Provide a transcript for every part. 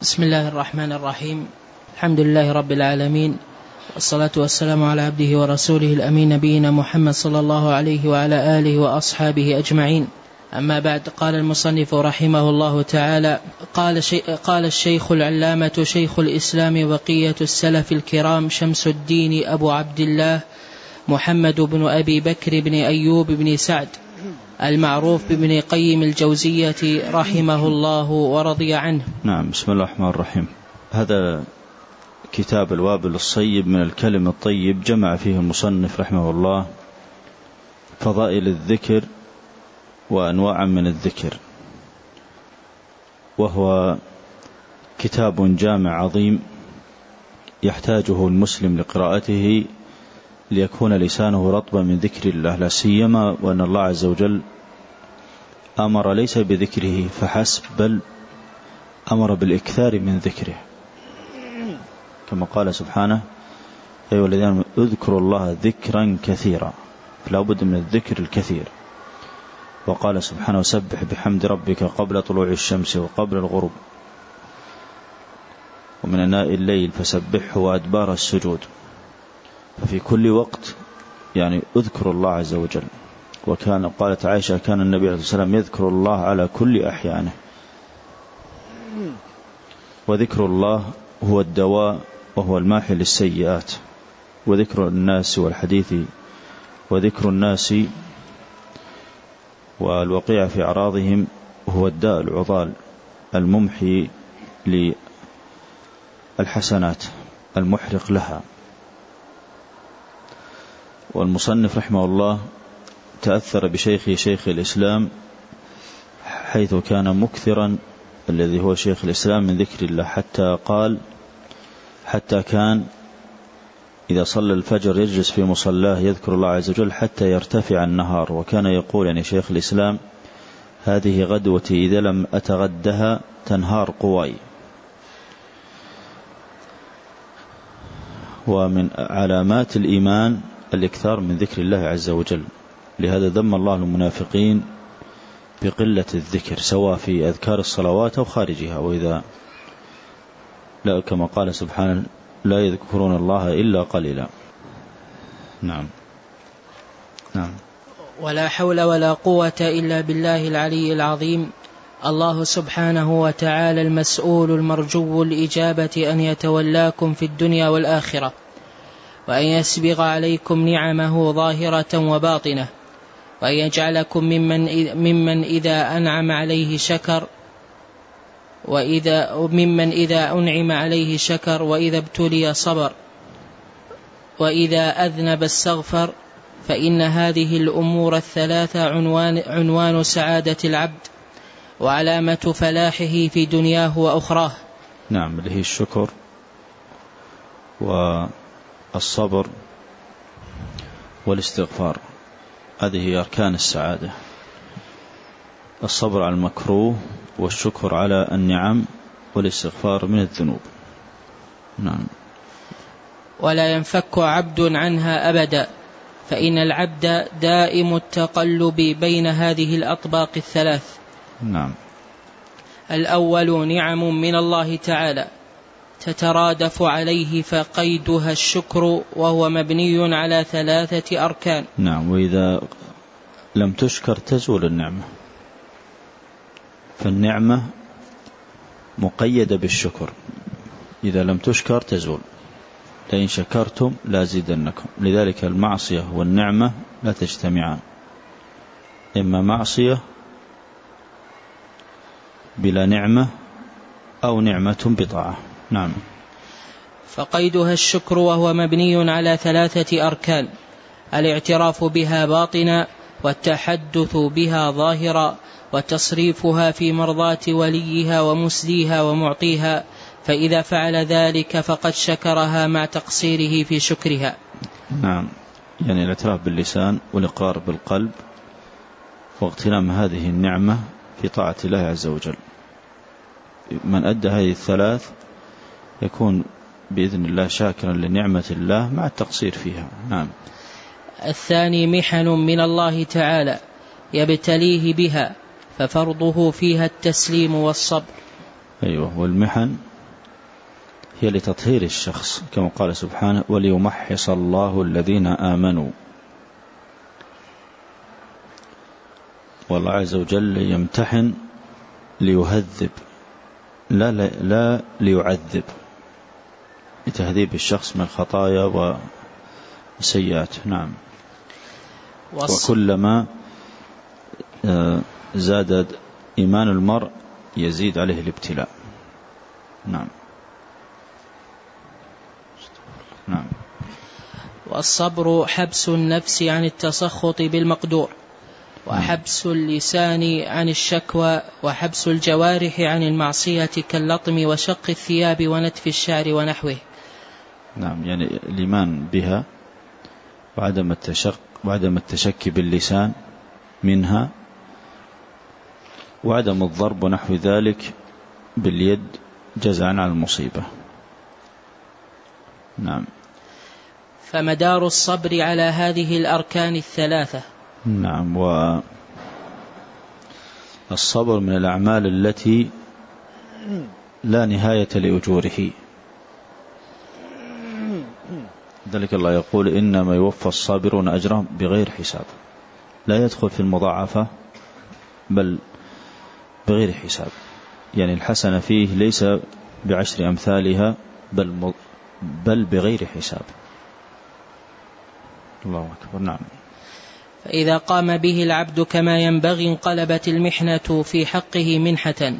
بسم الله الرحمن الرحيم. الحمد لله رب العالمين. والصلاة والسلام على عبده ورسوله الأمين نبينا محمد صلى الله عليه وعلى آله وأصحابه أجمعين. أما بعد قال المصنف رحمه الله تعالى قال, شي قال الشيخ العلامة شيخ الإسلام بقية السلف الكرام شمس الدين أبو عبد الله محمد بن أبي بكر بن أيوب بن سعد. المعروف بابن قيم الجوزية رحمه الله ورضي عنه. نعم بسم الله الرحمن الرحيم. هذا كتاب الوابل الصيب من الكلم الطيب جمع فيه المصنف رحمه الله فضائل الذكر وأنواعا من الذكر وهو كتاب جامع عظيم يحتاجه المسلم لقراءته ليكون لسانه رطبا من ذكر الله لا سيما وأن الله عز وجل أمر ليس بذكره فحسب بل أمر بالإكثار من ذكره. كما قال سبحانه يا أيها الذين اذكروا الله ذكرا كثيرا فلا بد من الذكر الكثير. وقال سبحانه وسبح بحمد ربك قبل طلوع الشمس وقبل الغروب. ومن أناء الليل فسبحه وأدبار السجود. ففي كل وقت يعني اذكر الله عز وجل. وكان قالت عائشة كان النبي عليه الصلاة والسلام يذكر الله على كل أحيانه. وذكر الله هو الدواء وهو الماحي للسيئات. وذكر الناس والحديث وذكر الناس والوقيع في أعراضهم هو الداء العضال الممحي للحسنات المحرق لها. والمصنف رحمه الله تأثر بشيخه شيخ الإسلام حيث كان مكثرا الذي هو شيخ الإسلام من ذكر الله حتى قال حتى كان إذا صلى الفجر يجلس في مصلاه يذكر الله عز وجل حتى يرتفع النهار وكان يقول يعني شيخ الإسلام هذه غدوتي إذا لم أتغدها تنهار قواي. ومن علامات الإيمان الإكثار من ذكر الله عز وجل. لهذا ذم الله المنافقين بقلة الذكر سواء في أذكار الصلوات أو خارجها. وإذا لا كما قال سبحانه لا يذكرون الله إلا قليلا. نعم. نعم. ولا حول ولا قوة إلا بالله العلي العظيم. الله سبحانه وتعالى المسؤول المرجو الإجابة أن يتولاكم في الدنيا والآخرة. وأن يسبغ عليكم نعمه ظاهرة وباطنة وأن يجعلكم ممن, ممن إذا أنعم عليه شكر وإذا ممن إذا أنعم عليه شكر وإذا ابتلي صبر وإذا أذنب استغفر فإن هذه الأمور الثلاثة عنوان, عنوان سعادة العبد وعلامة فلاحه في دنياه وأخراه. نعم اللي هي الشكر والصبر والاستغفار. هذه هي أركان السعادة. الصبر على المكروه والشكر على النعم والاستغفار من الذنوب. نعم. ولا ينفك عبد عنها أبدا فإن العبد دائم التقلب بين هذه الأطباق الثلاث. نعم. الأول نعم من الله تعالى تترادف عليه فقيدها الشكر وهو مبني على ثلاثة أركان. نعم وإذا لم تشكر تزول النعمة. فالنعمة مقيدة بالشكر. إذا لم تشكر تزول. لئن شكرتم لازيدنكم. لذلك المعصية والنعمة لا تجتمعان. إما معصية بلا نعمة أو نعمة بطاعة نعم. فقيدها الشكر وهو مبني على ثلاثة أركان. الاعتراف بها باطنا والتحدث بها ظاهرا وتصريفها في مرضاة وليها ومسديها ومعطيها فإذا فعل ذلك فقد شكرها مع تقصيره في شكرها. نعم. يعني الاعتراف باللسان والإقرار بالقلب واغتنام هذه النعمة في طاعة الله عز وجل. من أدى هذه الثلاث يكون بإذن الله شاكرا لنعمة الله مع التقصير فيها. نعم. الثاني محن من الله تعالى يبتليه بها ففرضه فيها التسليم والصبر. أيوة والمحن هي لتطهير الشخص كما قال سبحانه وليمحص الله الذين آمنوا. والله عز وجل يمتحن ليهذب لا, لا, لا ليعذب. لتهذيب الشخص من الخطايا والسيئات نعم. وكلما آه، زاد إيمان المرء يزيد عليه الابتلاء. نعم. نعم. والصبر حبس النفس عن التسخط بالمقدور وحبس اللسان عن الشكوى وحبس الجوارح عن المعصية كاللطم وشق الثياب ونتف الشعر ونحوه. نعم يعني الإيمان بها وعدم التشق وعدم التشكي باللسان منها وعدم الضرب ونحو ذلك باليد جزعا على المصيبة. نعم. فمدار الصبر على هذه الأركان الثلاثة. نعم و الصبر من الأعمال التي لا نهاية لأجوره. ذلك الله يقول إنما يوفى الصابرون أجرهم بغير حساب. لا يدخل في المضاعفة بل بغير حساب. يعني الحسنة فيه ليس بعشر أمثالها بل, بل بغير حساب. الله أكبر نعم. فإذا قام به العبد كما ينبغي انقلبت المحنة في حقه منحة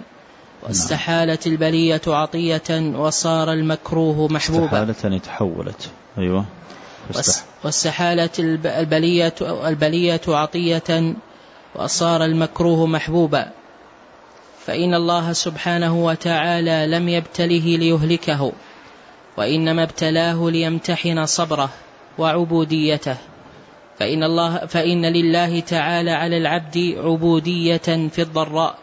واستحالت البلية عطية وصار المكروه محبوبا. استحالت تحولت. أيوة. واستحالت البلية, البلية عطية وصار المكروه محبوبا. فإن الله سبحانه وتعالى لم يبتله ليهلكه وإنما ابتلاه ليمتحن صبره وعبوديته. فإن, الله فإن لله تعالى على العبد عبودية في الضراء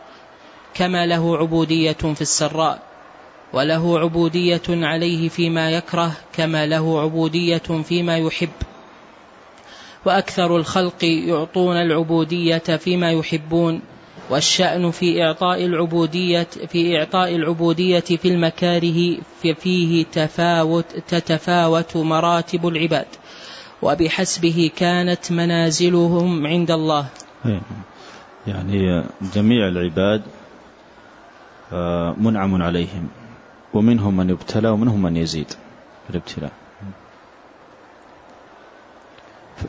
كما له عبودية في السراء. وله عبودية عليه فيما يكره كما له عبودية فيما يحب. وأكثر الخلق يعطون العبودية فيما يحبون والشأن في إعطاء العبودية في إعطاء العبودية في المكاره فيه تفاوت تتفاوت مراتب العباد. وبحسبه كانت منازلهم عند الله. إيه. يعني جميع العباد آه، منعم عليهم. ومنهم من يبتلى ومنهم من يزيد. الابتلاء.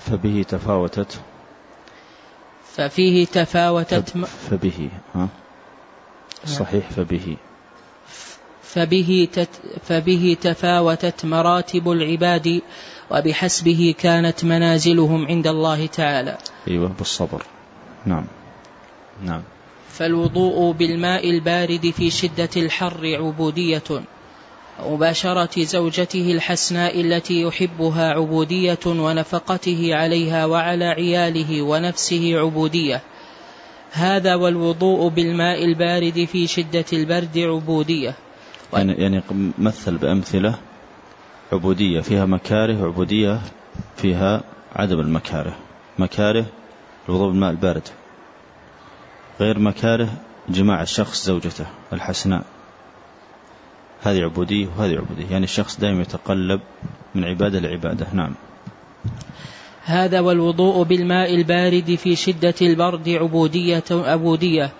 فبه تفاوتت. ففيه تفاوتت فبه ها؟ صحيح فبه. فبه, تت فبه تفاوتت مراتب العباد وبحسبه كانت منازلهم عند الله تعالى. أيوة بالصبر. نعم. نعم. فالوضوء بالماء البارد في شدة الحر عبودية. ومباشرة زوجته الحسناء التي يحبها عبودية ونفقته عليها وعلى عياله ونفسه عبودية. هذا والوضوء بالماء البارد في شدة البرد عبودية. يعني, يعني مثل بأمثلة عبودية. فيها مكاره عبودية فيها عدم المكاره. مكاره الوضوء بالماء البارد. غير مكاره جماع الشخص زوجته الحسناء. هذه عبودية وهذه عبودية. يعني الشخص دائما يتقلب من عبادة لعبادة. نعم. هذا والوضوء بالماء البارد في شدة البرد عبودية عبودية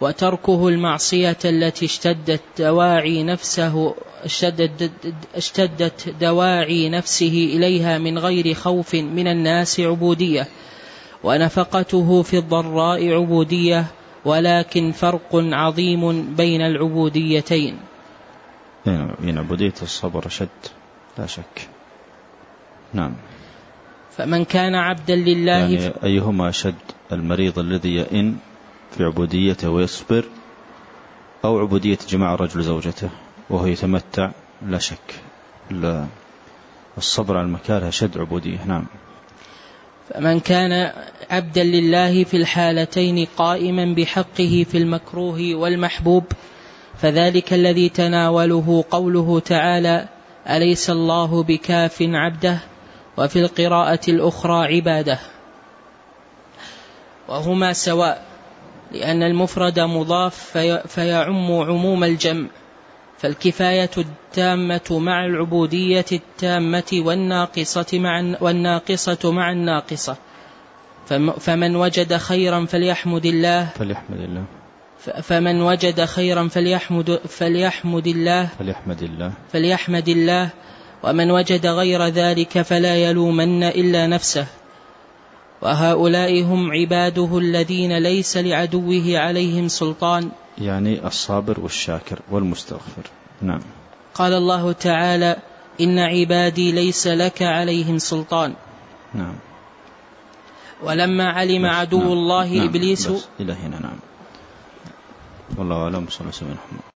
وتركه المعصية التي اشتدت دواعي نفسه اشتدت, اشتدت دواعي نفسه إليها من غير خوف من الناس عبودية ونفقته في الضراء عبودية ولكن فرق عظيم بين العبوديتين. يعني عبودية الصبر أشد لا شك. نعم. فمن كان عبدا لله يعني أيهما أشد المريض الذي يئن في عبوديته ويصبر أو عبودية جماع الرجل زوجته وهو يتمتع؟ لا شك. لا. الصبر على المكاره أشد عبودية. نعم. فمن كان عبدا لله في الحالتين قائما بحقه في المكروه والمحبوب فذلك الذي تناوله قوله تعالى أليس الله بكاف عبده؟ وفي القراءة الأخرى عباده. وهما سواء لأن المفرد مضاف في فيعم عموم الجمع. فالكفاية التامة مع العبودية التامة والناقصة مع والناقصة مع الناقصة. فمن وجد خيرا فليحمد الله. فليحمد الله. فمن وجد خيرا فليحمد فليحمد الله. فليحمد الله. فليحمد الله. ومن وجد غير ذلك فلا يلومن إلا نفسه. وهؤلاء هم عباده الذين ليس لعدوه عليهم سلطان. يعني الصابر والشاكر والمستغفر. نعم. قال الله تعالى إن عبادي ليس لك عليهم سلطان. نعم. ولما علم عدو نعم. الله نعم. إبليس إلى هنا نعم. والله أعلم صلى الله عليه وسلم.